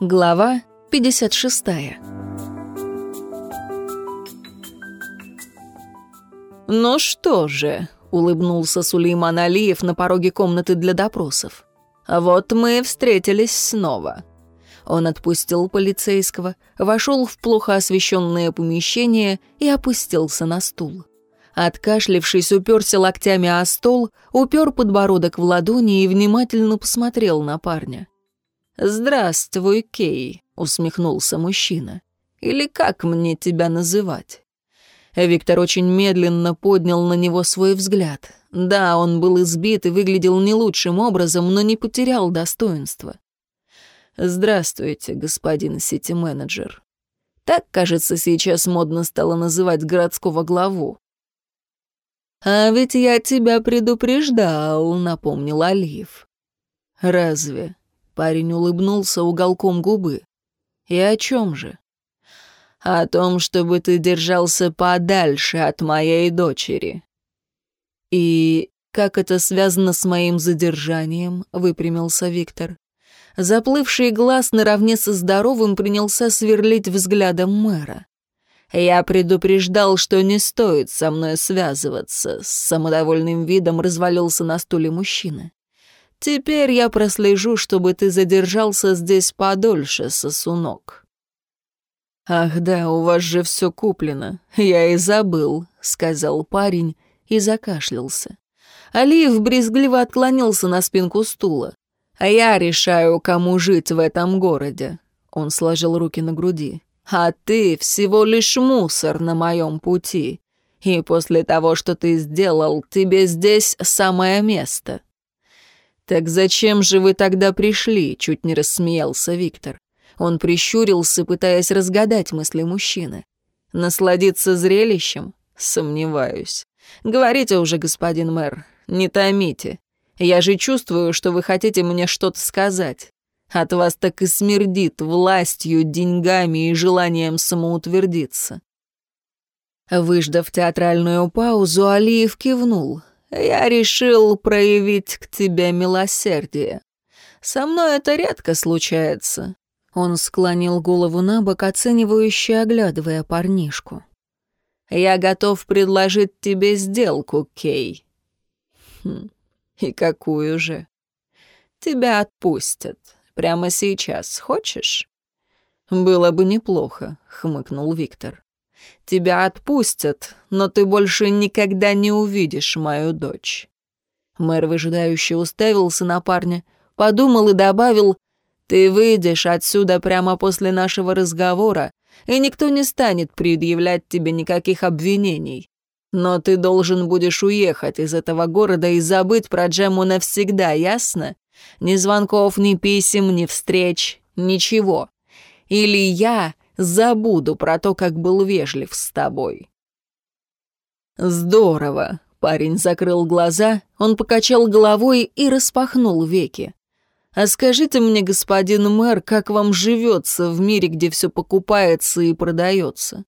Глава 56 «Ну что же», — улыбнулся Сулейман Алиев на пороге комнаты для допросов. «Вот мы встретились снова». Он отпустил полицейского, вошел в плохо освещенное помещение и опустился на стул. Откашлившись, уперся локтями о стол, упер подбородок в ладони и внимательно посмотрел на парня. «Здравствуй, Кей», — усмехнулся мужчина. «Или как мне тебя называть?» Виктор очень медленно поднял на него свой взгляд. Да, он был избит и выглядел не лучшим образом, но не потерял достоинства. «Здравствуйте, господин сити-менеджер». Так, кажется, сейчас модно стало называть городского главу. «А ведь я тебя предупреждал», — напомнил Алиев. «Разве?» Парень улыбнулся уголком губы. «И о чем же?» «О том, чтобы ты держался подальше от моей дочери». «И как это связано с моим задержанием?» — выпрямился Виктор. Заплывший глаз наравне со здоровым принялся сверлить взглядом мэра. «Я предупреждал, что не стоит со мной связываться», — с самодовольным видом развалился на стуле мужчина. Теперь я прослежу, чтобы ты задержался здесь подольше, сосунок». «Ах да, у вас же все куплено. Я и забыл», — сказал парень и закашлялся. Алиев брезгливо отклонился на спинку стула. «А я решаю, кому жить в этом городе», — он сложил руки на груди. «А ты всего лишь мусор на моем пути. И после того, что ты сделал, тебе здесь самое место». «Так зачем же вы тогда пришли?» — чуть не рассмеялся Виктор. Он прищурился, пытаясь разгадать мысли мужчины. «Насладиться зрелищем? Сомневаюсь. Говорите уже, господин мэр, не томите. Я же чувствую, что вы хотите мне что-то сказать. От вас так и смердит властью, деньгами и желанием самоутвердиться». Выждав театральную паузу, Алиев кивнул я решил проявить к тебе милосердие. Со мной это редко случается». Он склонил голову на бок, оценивающе оглядывая парнишку. «Я готов предложить тебе сделку, Кей». «Хм, и какую же?» «Тебя отпустят. Прямо сейчас. Хочешь?» «Было бы неплохо», — хмыкнул Виктор. Тебя отпустят, но ты больше никогда не увидишь мою дочь». Мэр выжидающе уставился на парня, подумал и добавил, «Ты выйдешь отсюда прямо после нашего разговора, и никто не станет предъявлять тебе никаких обвинений. Но ты должен будешь уехать из этого города и забыть про Джему навсегда, ясно? Ни звонков, ни писем, ни встреч, ничего. Или я Забуду про то, как был вежлив с тобой». «Здорово!» — парень закрыл глаза, он покачал головой и распахнул веки. «А скажите мне, господин мэр, как вам живется в мире, где все покупается и продается?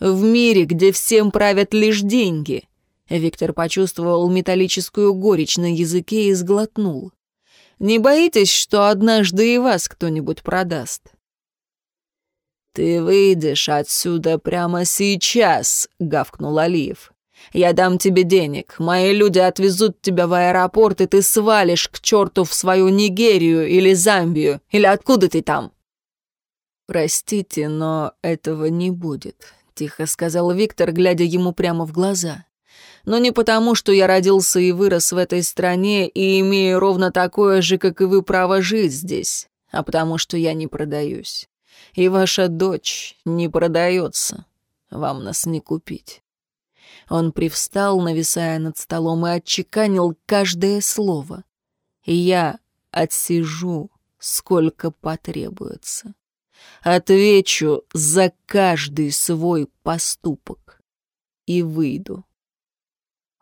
В мире, где всем правят лишь деньги?» Виктор почувствовал металлическую горечь на языке и сглотнул. «Не боитесь, что однажды и вас кто-нибудь продаст?» «Ты выйдешь отсюда прямо сейчас», — гавкнул Алиев. «Я дам тебе денег, мои люди отвезут тебя в аэропорт, и ты свалишь к черту в свою Нигерию или Замбию, или откуда ты там?» «Простите, но этого не будет», — тихо сказал Виктор, глядя ему прямо в глаза. «Но не потому, что я родился и вырос в этой стране и имею ровно такое же, как и вы, право жить здесь, а потому что я не продаюсь и ваша дочь не продается. Вам нас не купить». Он привстал, нависая над столом, и отчеканил каждое слово. «Я отсижу, сколько потребуется. Отвечу за каждый свой поступок и выйду.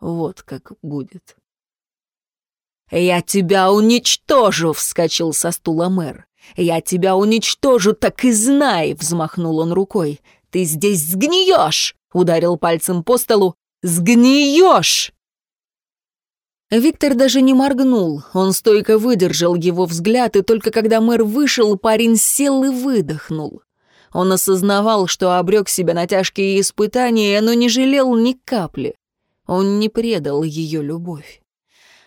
Вот как будет». «Я тебя уничтожу!» — вскочил со стула мэр. «Я тебя уничтожу, так и знай!» — взмахнул он рукой. «Ты здесь сгниешь!» — ударил пальцем по столу. «Сгниешь!» Виктор даже не моргнул, он стойко выдержал его взгляд, и только когда мэр вышел, парень сел и выдохнул. Он осознавал, что обрек себя на тяжкие испытания, но не жалел ни капли. Он не предал ее любовь.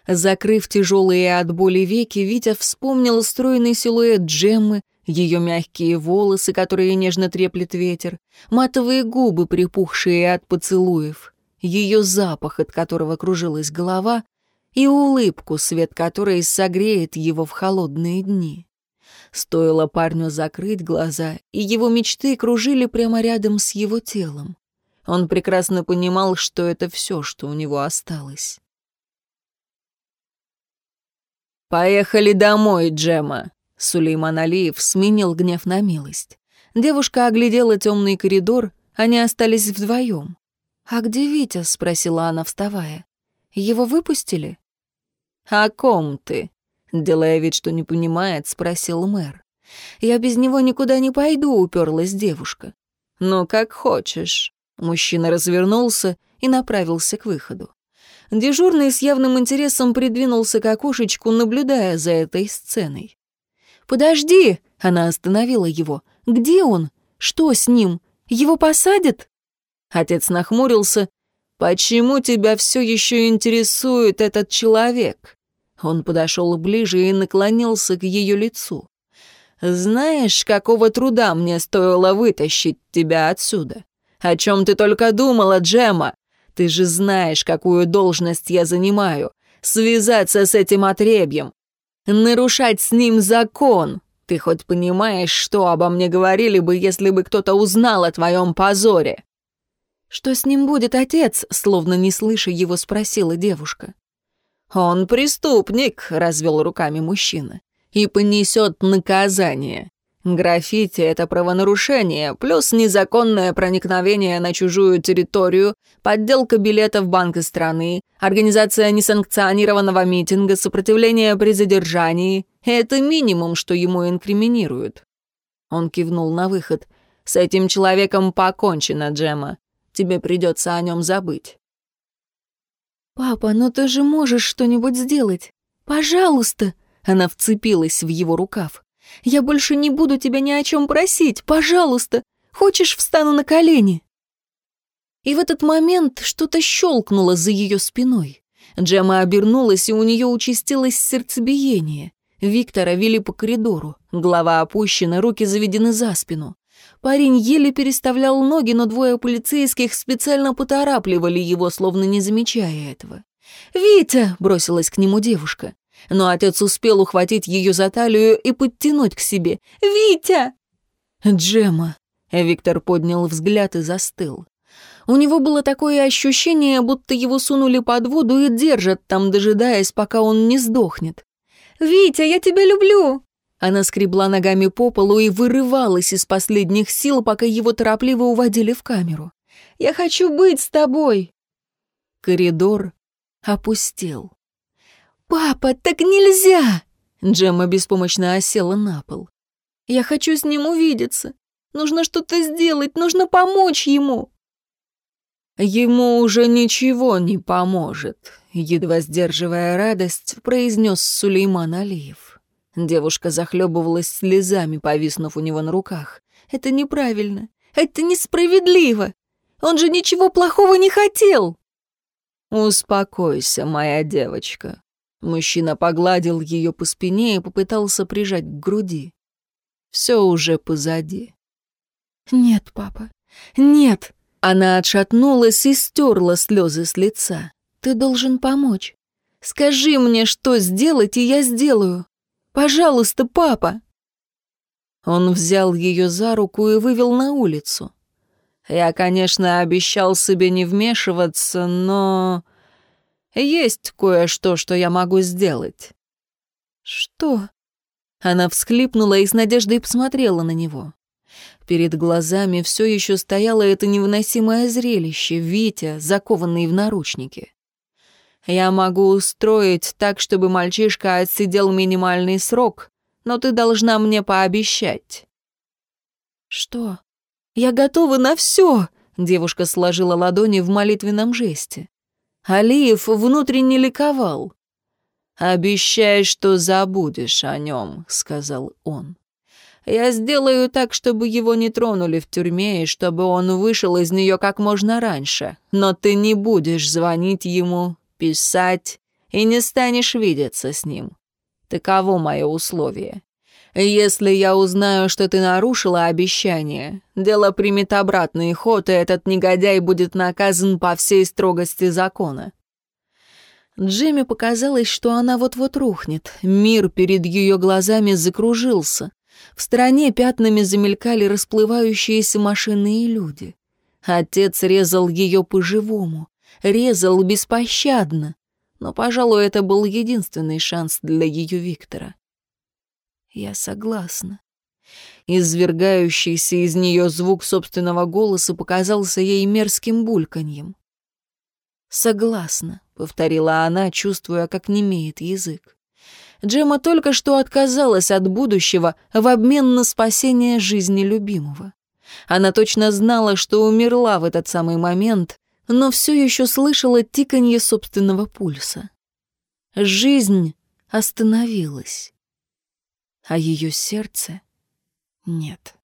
Закрыв тяжелые от боли веки, Витя вспомнил стройный силуэт Джеммы, ее мягкие волосы, которые нежно треплет ветер, матовые губы, припухшие от поцелуев, ее запах, от которого кружилась голова, и улыбку, свет которой согреет его в холодные дни. Стоило парню закрыть глаза, и его мечты кружили прямо рядом с его телом. Он прекрасно понимал, что это все, что у него осталось. «Поехали домой, Джема!» Сулейман Алиев сменил гнев на милость. Девушка оглядела темный коридор, они остались вдвоем. «А где Витя?» — спросила она, вставая. «Его выпустили?» «О ком ты?» — делая вид, что не понимает, спросил мэр. «Я без него никуда не пойду», — уперлась девушка. «Ну, как хочешь». Мужчина развернулся и направился к выходу. Дежурный с явным интересом придвинулся к окошечку, наблюдая за этой сценой. «Подожди!» — она остановила его. «Где он? Что с ним? Его посадят?» Отец нахмурился. «Почему тебя все еще интересует этот человек?» Он подошел ближе и наклонился к ее лицу. «Знаешь, какого труда мне стоило вытащить тебя отсюда? О чем ты только думала, Джема? Ты же знаешь, какую должность я занимаю. Связаться с этим отребьем. Нарушать с ним закон. Ты хоть понимаешь, что обо мне говорили бы, если бы кто-то узнал о твоем позоре?» «Что с ним будет, отец?» — словно не слыша его, спросила девушка. «Он преступник», — развел руками мужчина, «и понесет наказание. Граффити — это правонарушение, плюс незаконное проникновение на чужую территорию, подделка билетов банка страны, организация несанкционированного митинга, сопротивление при задержании — это минимум, что ему инкриминируют». Он кивнул на выход. «С этим человеком покончено, Джема. Тебе придется о нем забыть». «Папа, ну ты же можешь что-нибудь сделать? Пожалуйста!» Она вцепилась в его рукав. «Я больше не буду тебя ни о чем просить, пожалуйста! Хочешь, встану на колени?» И в этот момент что-то щелкнуло за ее спиной. Джема обернулась, и у нее участилось сердцебиение. Виктора вели по коридору. Голова опущена, руки заведены за спину. Парень еле переставлял ноги, но двое полицейских специально поторапливали его, словно не замечая этого. «Витя!» — бросилась к нему девушка. Но отец успел ухватить ее за талию и подтянуть к себе. «Витя!» «Джема!» — Виктор поднял взгляд и застыл. У него было такое ощущение, будто его сунули под воду и держат там, дожидаясь, пока он не сдохнет. «Витя, я тебя люблю!» Она скребла ногами по полу и вырывалась из последних сил, пока его торопливо уводили в камеру. «Я хочу быть с тобой!» Коридор опустел. «Папа, так нельзя!» Джемма беспомощно осела на пол. «Я хочу с ним увидеться. Нужно что-то сделать, нужно помочь ему!» «Ему уже ничего не поможет», — едва сдерживая радость, произнес Сулейман Алиев. Девушка захлебывалась слезами, повиснув у него на руках. «Это неправильно. Это несправедливо. Он же ничего плохого не хотел!» «Успокойся, моя девочка». Мужчина погладил ее по спине и попытался прижать к груди. «Все уже позади». «Нет, папа, нет!» Она отшатнулась и стерла слезы с лица. «Ты должен помочь. Скажи мне, что сделать, и я сделаю. Пожалуйста, папа!» Он взял ее за руку и вывел на улицу. Я, конечно, обещал себе не вмешиваться, но... Есть кое-что, что я могу сделать. «Что?» Она всхлипнула и с надеждой посмотрела на него. Перед глазами все еще стояло это невыносимое зрелище — Витя, закованный в наручники. Я могу устроить так, чтобы мальчишка отсидел минимальный срок, но ты должна мне пообещать». «Что? Я готова на все!» Девушка сложила ладони в молитвенном жесте. Алиев внутренне ликовал. «Обещай, что забудешь о нем», — сказал он. «Я сделаю так, чтобы его не тронули в тюрьме и чтобы он вышел из нее как можно раньше. Но ты не будешь звонить ему, писать и не станешь видеться с ним. Таково мое условие. Если я узнаю, что ты нарушила обещание, дело примет обратный ход, и этот негодяй будет наказан по всей строгости закона». Джимми показалось, что она вот-вот рухнет. Мир перед ее глазами закружился. В стороне пятнами замелькали расплывающиеся машины и люди. Отец резал ее по-живому, резал беспощадно. Но, пожалуй, это был единственный шанс для ее Виктора. Я согласна. Извергающийся из нее звук собственного голоса показался ей мерзким бульканьем. «Согласна», — повторила она, чувствуя, как немеет язык. Джема только что отказалась от будущего в обмен на спасение жизни любимого. Она точно знала, что умерла в этот самый момент, но все еще слышала тиканье собственного пульса. Жизнь остановилась, а ее сердце нет.